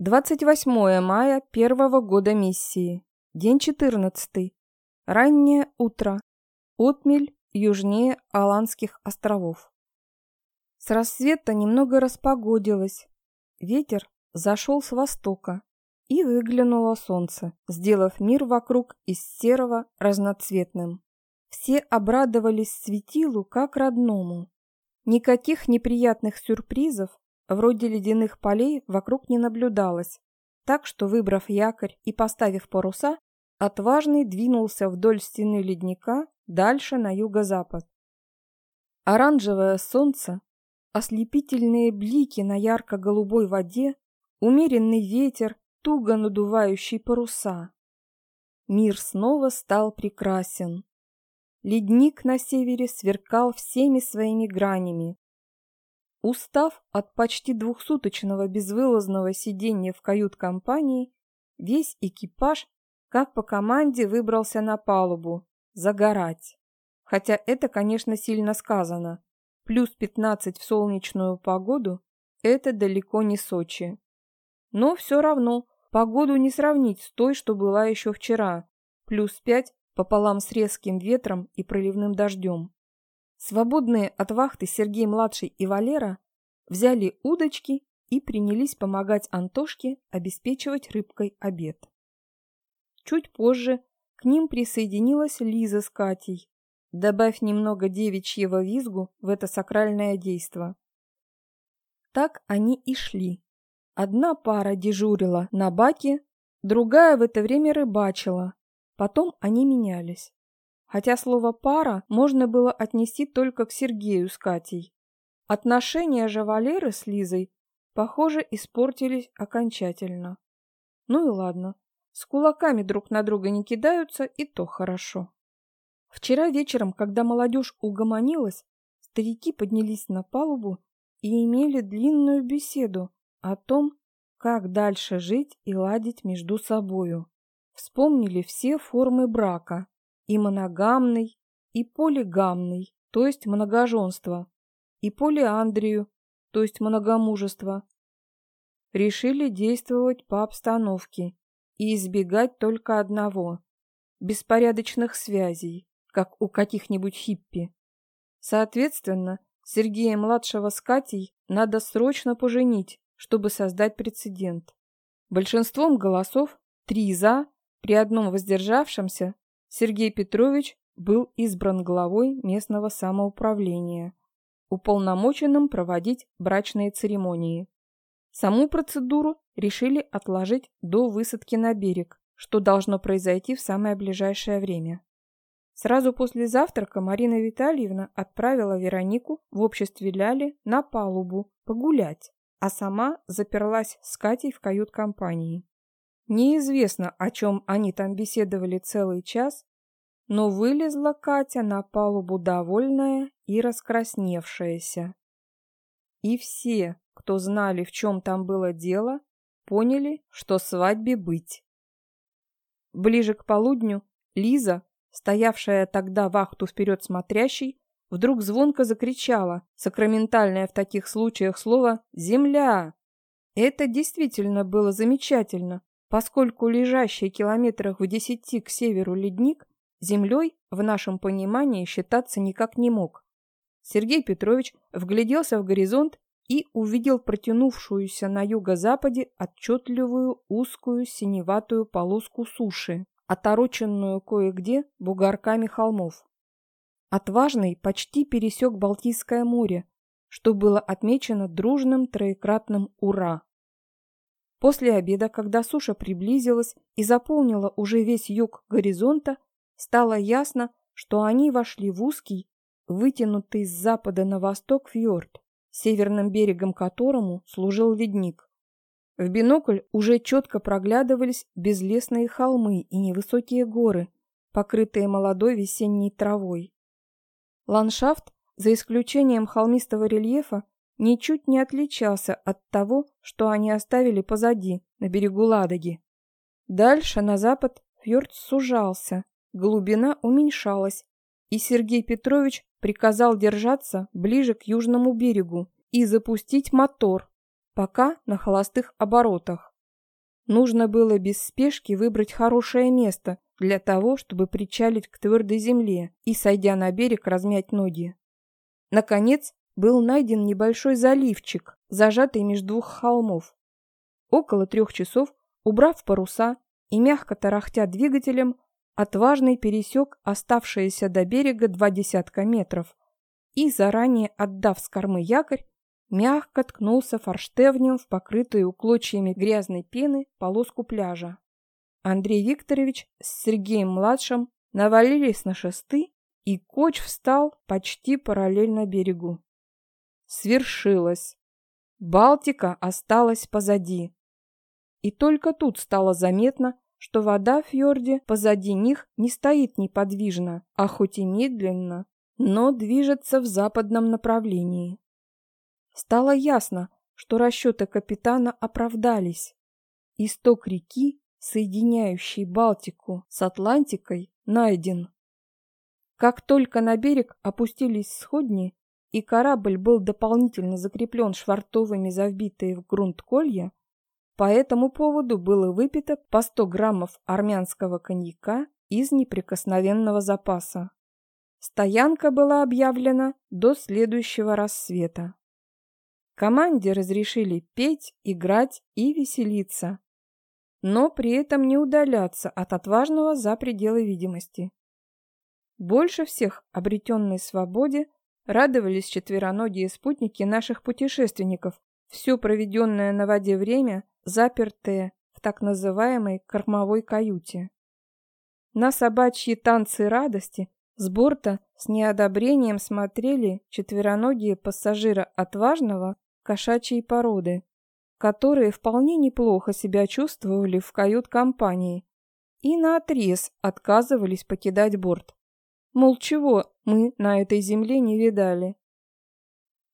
28 мая первого года миссии. День 14. Раннее утро. Отмель южнее Аланских островов. С рассвета немного распогодилось. Ветер зашел с востока, и выглянуло солнце, сделав мир вокруг из серого разноцветным. Все обрадовались светилу как родному. Никаких неприятных сюрпризов Вроде ледяных полей вокруг не наблюдалось, так что, выбрав якорь и поставив паруса, отважный двинулся вдоль стены ледника дальше на юго-запад. Оранжевое солнце, ослепительные блики на ярко-голубой воде, умеренный ветер, туго надувающий паруса. Мир снова стал прекрасен. Ледник на севере сверкал всеми своими гранями, Устав от почти двухсуточного безвылазного сидения в кают-компании, весь экипаж, как по команде, выбрался на палубу загорать. Хотя это, конечно, сильно сказано. Плюс 15 в солнечную погоду – это далеко не Сочи. Но все равно погоду не сравнить с той, что была еще вчера. Плюс 5 пополам с резким ветром и проливным дождем. Свободные от вахты Сергей-младший и Валера взяли удочки и принялись помогать Антошке обеспечивать рыбкой обед. Чуть позже к ним присоединилась Лиза с Катей, добавив немного девичьего визгу в это сакральное действо. Так они и шли. Одна пара дежурила на баке, другая в это время рыбачила. Потом они менялись хотя слово «пара» можно было отнести только к Сергею с Катей. Отношения же Валеры с Лизой, похоже, испортились окончательно. Ну и ладно, с кулаками друг на друга не кидаются, и то хорошо. Вчера вечером, когда молодежь угомонилась, старики поднялись на палубу и имели длинную беседу о том, как дальше жить и ладить между собою. Вспомнили все формы брака, и моногамный, и полигамный, то есть многоженство, и полиандрию, то есть многомужество. Решили действовать по обстановке и избегать только одного – беспорядочных связей, как у каких-нибудь хиппи. Соответственно, Сергея-младшего с Катей надо срочно поженить, чтобы создать прецедент. Большинством голосов три «за» при одном воздержавшемся Сергей Петрович был избран главой местного самоуправления, уполномоченным проводить брачные церемонии. Саму процедуру решили отложить до высадки на берег, что должно произойти в самое ближайшее время. Сразу после завтрака Марина Витальевна отправила Веронику в обществе Ляли на палубу погулять, а сама заперлась с Катей в кают-компании. Неизвестно, о чем они там беседовали целый час, но вылезла Катя на палубу довольная и раскрасневшаяся. И все, кто знали, в чем там было дело, поняли, что свадьбе быть. Ближе к полудню Лиза, стоявшая тогда вахту вперед смотрящей, вдруг звонко закричала, сакраментальное в таких случаях слово «Земля!». Это действительно было замечательно, поскольку лежащий километрах в десяти к северу ледник землей в нашем понимании считаться никак не мог. Сергей Петрович вгляделся в горизонт и увидел протянувшуюся на юго-западе отчетливую узкую синеватую полоску суши, отороченную кое-где бугорками холмов. Отважный почти пересек Балтийское море, что было отмечено дружным троекратным «Ура!». После обеда, когда суша приблизилась и заполнила уже весь юг горизонта, стало ясно, что они вошли в узкий, вытянутый с запада на восток фьорд, северным берегом которому служил ледник. В бинокль уже четко проглядывались безлесные холмы и невысокие горы, покрытые молодой весенней травой. Ландшафт, за исключением холмистого рельефа, ничуть не отличался от того, что они оставили позади, на берегу Ладоги. Дальше, на запад, фьорд сужался, глубина уменьшалась, и Сергей Петрович приказал держаться ближе к южному берегу и запустить мотор, пока на холостых оборотах. Нужно было без спешки выбрать хорошее место для того, чтобы причалить к твердой земле и, сойдя на берег, размять ноги. Наконец, был найден небольшой заливчик, зажатый между двух холмов. Около трех часов, убрав паруса и мягко тарахтя двигателем, отважный пересек оставшиеся до берега два десятка метров и, заранее отдав с кормы якорь, мягко ткнулся форштевнем в покрытую клочьями грязной пены полоску пляжа. Андрей Викторович с Сергеем-младшим навалились на шесты, и коч встал почти параллельно берегу. Свершилось. Балтика осталась позади. И только тут стало заметно, что вода в фьорде позади них не стоит неподвижно, а хоть и медленно, но движется в западном направлении. Стало ясно, что расчеты капитана оправдались. Исток реки, соединяющий Балтику с Атлантикой, найден. Как только на берег опустились сходни, и корабль был дополнительно закреплен швартовыми завбитые в грунт колья, по этому поводу было выпито по 100 граммов армянского коньяка из неприкосновенного запаса. Стоянка была объявлена до следующего рассвета. Команде разрешили петь, играть и веселиться, но при этом не удаляться от отважного за пределы видимости. Больше всех обретенной свободе радовались четвероногие спутники наших путешественников, все проведенное на воде время, запертые в так называемой кормовой каюте. На собачьи танцы радости с борта с неодобрением смотрели четвероногие пассажиры отважного кошачьей породы, которые вполне неплохо себя чувствовали в кают-компании и наотрез отказывались покидать борт. Мол, чего мы на этой земле не видали.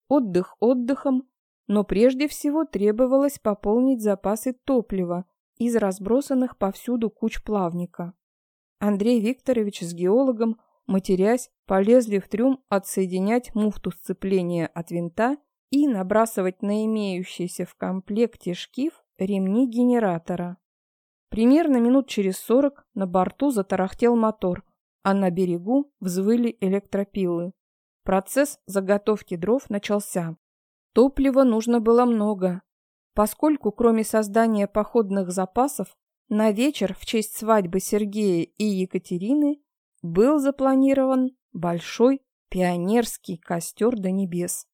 Отдых отдыхом, но прежде всего требовалось пополнить запасы топлива из разбросанных повсюду куч плавника. Андрей Викторович с геологом, матерясь, полезли в трюм отсоединять муфту сцепления от винта и набрасывать на имеющийся в комплекте шкив ремни генератора. Примерно минут через сорок на борту затарахтел мотор, а на берегу взвыли электропилы. Процесс заготовки дров начался. Топлива нужно было много, поскольку кроме создания походных запасов, на вечер в честь свадьбы Сергея и Екатерины был запланирован большой пионерский костер до небес.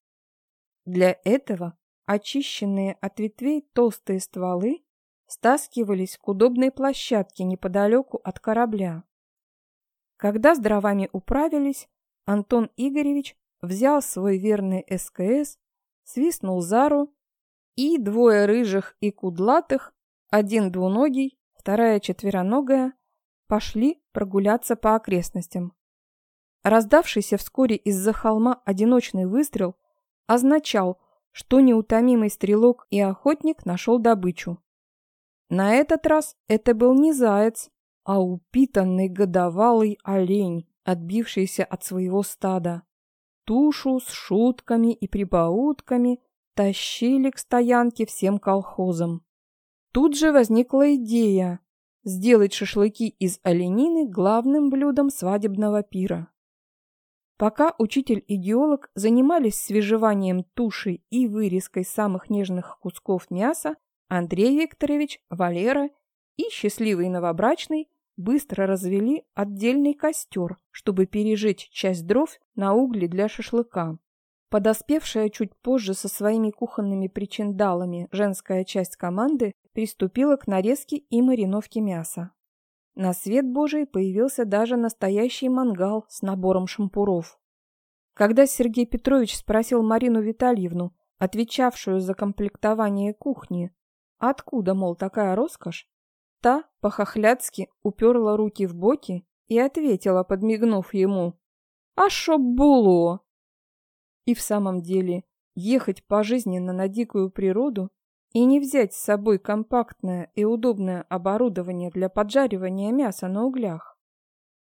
Для этого очищенные от ветвей толстые стволы стаскивались к удобной площадке неподалеку от корабля. Когда с дровами управились, Антон Игоревич взял свой верный СКС, свистнул Зару, и двое рыжих и кудлатых, один двуногий, вторая четвероногая, пошли прогуляться по окрестностям. Раздавшийся вскоре из-за холма одиночный выстрел означал, что неутомимый стрелок и охотник нашел добычу. На этот раз это был не заяц, а упитанный годовалый олень, отбившийся от своего стада. Тушу с шутками и прибаутками тащили к стоянке всем колхозам. Тут же возникла идея сделать шашлыки из оленины главным блюдом свадебного пира. Пока учитель и геолог занимались свежеванием туши и вырезкой самых нежных кусков мяса, Андрей Викторович, Валера и счастливый новобрачный быстро развели отдельный костер, чтобы пережечь часть дров на угли для шашлыка. Подоспевшая чуть позже со своими кухонными причиндалами женская часть команды приступила к нарезке и мариновке мяса. На свет Божий появился даже настоящий мангал с набором шампуров. Когда Сергей Петрович спросил Марину Витальевну, отвечавшую за комплектование кухни, откуда, мол, такая роскошь, та по-хохляцки уперла руки в боки и ответила, подмигнув ему, «А шо было?» И в самом деле, ехать пожизненно на дикую природу и не взять с собой компактное и удобное оборудование для поджаривания мяса на углях.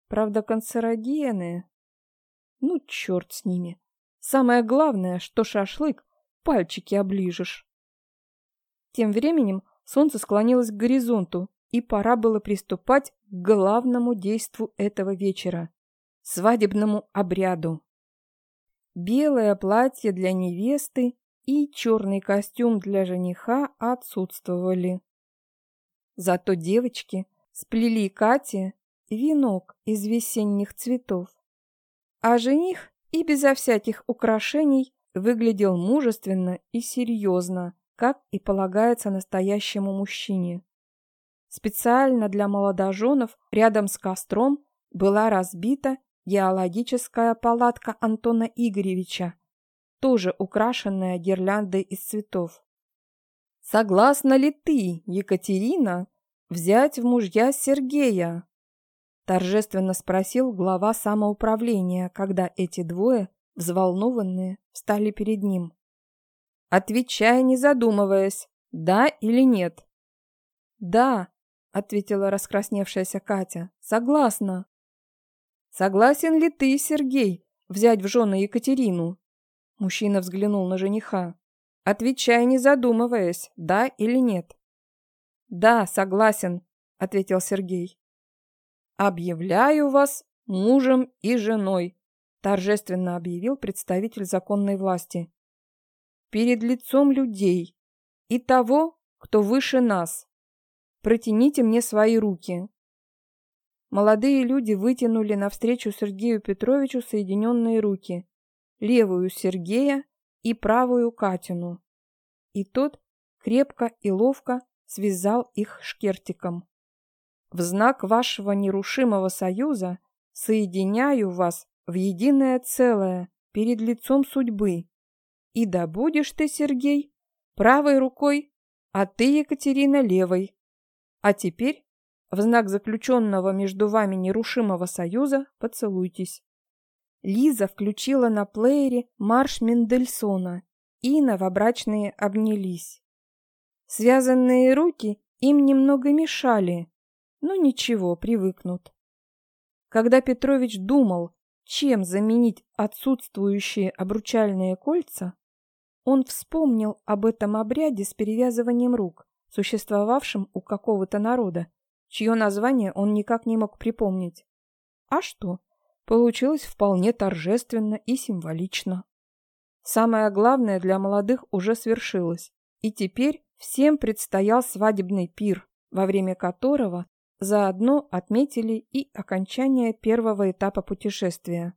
Правда, канцерогены... Ну, черт с ними. Самое главное, что шашлык пальчики оближешь. Тем временем солнце склонилось к горизонту, и пора было приступать к главному действу этого вечера – свадебному обряду. Белое платье для невесты и черный костюм для жениха отсутствовали. Зато девочки сплели Кате венок из весенних цветов. А жених и безо всяких украшений выглядел мужественно и серьезно, как и полагается настоящему мужчине. Специально для молодоженов рядом с костром была разбита геологическая палатка Антона Игоревича, тоже украшенная гирляндой из цветов. «Согласна ли ты, Екатерина, взять в мужья Сергея?» Торжественно спросил глава самоуправления, когда эти двое, взволнованные, встали перед ним. «Отвечай, не задумываясь, да или нет?» «Да», — ответила раскрасневшаяся Катя, — «согласна». «Согласен ли ты, Сергей, взять в жены Екатерину?» Мужчина взглянул на жениха. «Отвечай, не задумываясь, да или нет?» «Да, согласен», — ответил Сергей. «Объявляю вас мужем и женой», — торжественно объявил представитель законной власти. «Перед лицом людей и того, кто выше нас. Протяните мне свои руки». Молодые люди вытянули навстречу Сергею Петровичу соединенные руки, левую Сергея и правую Катину. И тот крепко и ловко связал их шкертиком. В знак вашего нерушимого союза соединяю вас в единое целое перед лицом судьбы. И да будешь ты, Сергей, правой рукой, а ты, Екатерина, левой. А теперь, в знак заключенного между вами нерушимого союза, поцелуйтесь. Лиза включила на плеере марш Мендельсона, и новобрачные обнялись. Связанные руки им немного мешали, но ничего, привыкнут. Когда Петрович думал, чем заменить отсутствующие обручальные кольца, он вспомнил об этом обряде с перевязыванием рук, существовавшем у какого-то народа, чье название он никак не мог припомнить. А что? Получилось вполне торжественно и символично. Самое главное для молодых уже свершилось, и теперь всем предстоял свадебный пир, во время которого заодно отметили и окончание первого этапа путешествия.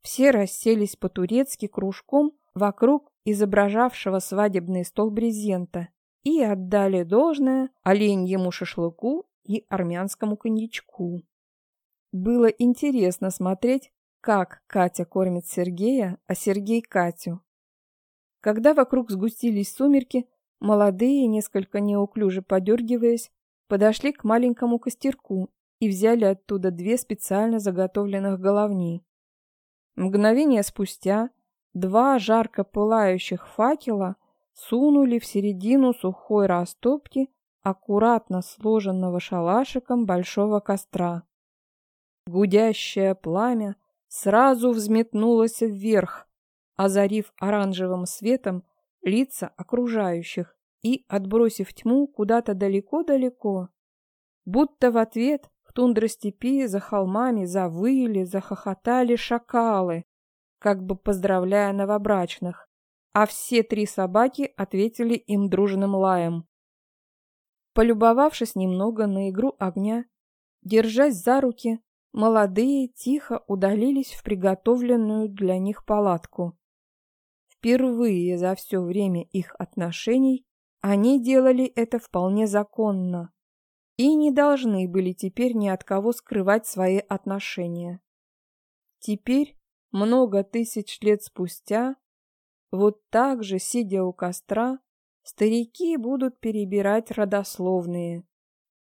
Все расселись по-турецки кружком вокруг изображавшего свадебный стол брезента и отдали должное оленьему шашлыку и армянскому коньячку. Было интересно смотреть, как Катя кормит Сергея, а Сергей Катю. Когда вокруг сгустились сумерки, молодые, несколько неуклюже подергиваясь, подошли к маленькому костерку и взяли оттуда две специально заготовленных головни. Мгновение спустя два жарко пылающих факела сунули в середину сухой растопки аккуратно сложенного шалашиком большого костра. Гудящее пламя сразу взметнулось вверх, озарив оранжевым светом лица окружающих и отбросив тьму куда-то далеко-далеко. Будто в ответ в тундростепи за холмами завыли, захохотали шакалы, как бы поздравляя новобрачных, а все три собаки ответили им дружным лаем. Полюбовавшись немного на игру огня, держась за руки, молодые тихо удалились в приготовленную для них палатку. Впервые за все время их отношений они делали это вполне законно и не должны были теперь ни от кого скрывать свои отношения. Теперь, много тысяч лет спустя, вот так же, сидя у костра, старики будут перебирать родословные.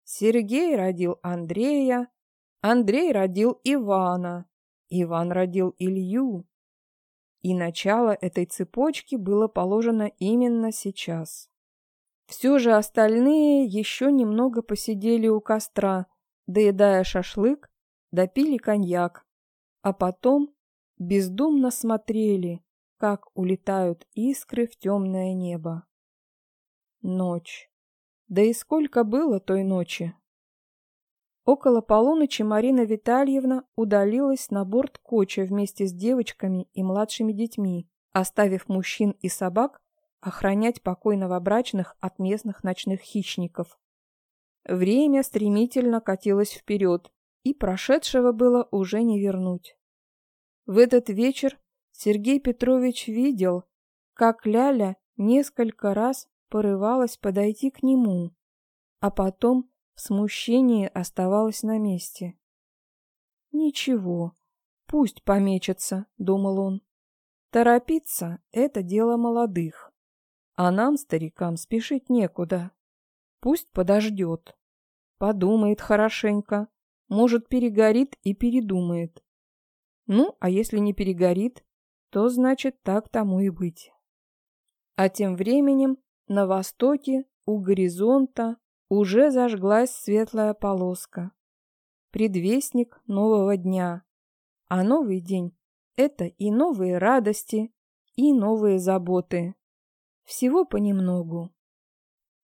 Сергей родил Андрея, Андрей родил Ивана, Иван родил Илью. И начало этой цепочки было положено именно сейчас. Все же остальные еще немного посидели у костра, доедая шашлык, допили коньяк, а потом бездумно смотрели, как улетают искры в темное небо. Ночь. Да и сколько было той ночи? Около полуночи Марина Витальевна удалилась на борт коча вместе с девочками и младшими детьми, оставив мужчин и собак охранять покой новобрачных от местных ночных хищников. Время стремительно катилось вперед, и прошедшего было уже не вернуть. В этот вечер Сергей Петрович видел, как Ляля несколько раз порывалась подойти к нему, а потом в смущении оставалась на месте. «Ничего, пусть помечется», — думал он. «Торопиться — это дело молодых, а нам, старикам, спешить некуда. Пусть подождет, подумает хорошенько, может, перегорит и передумает. Ну, а если не перегорит, то значит так тому и быть». А тем временем на востоке, у горизонта, уже зажглась светлая полоска. Предвестник нового дня. А новый день — это и новые радости, и новые заботы. Всего понемногу.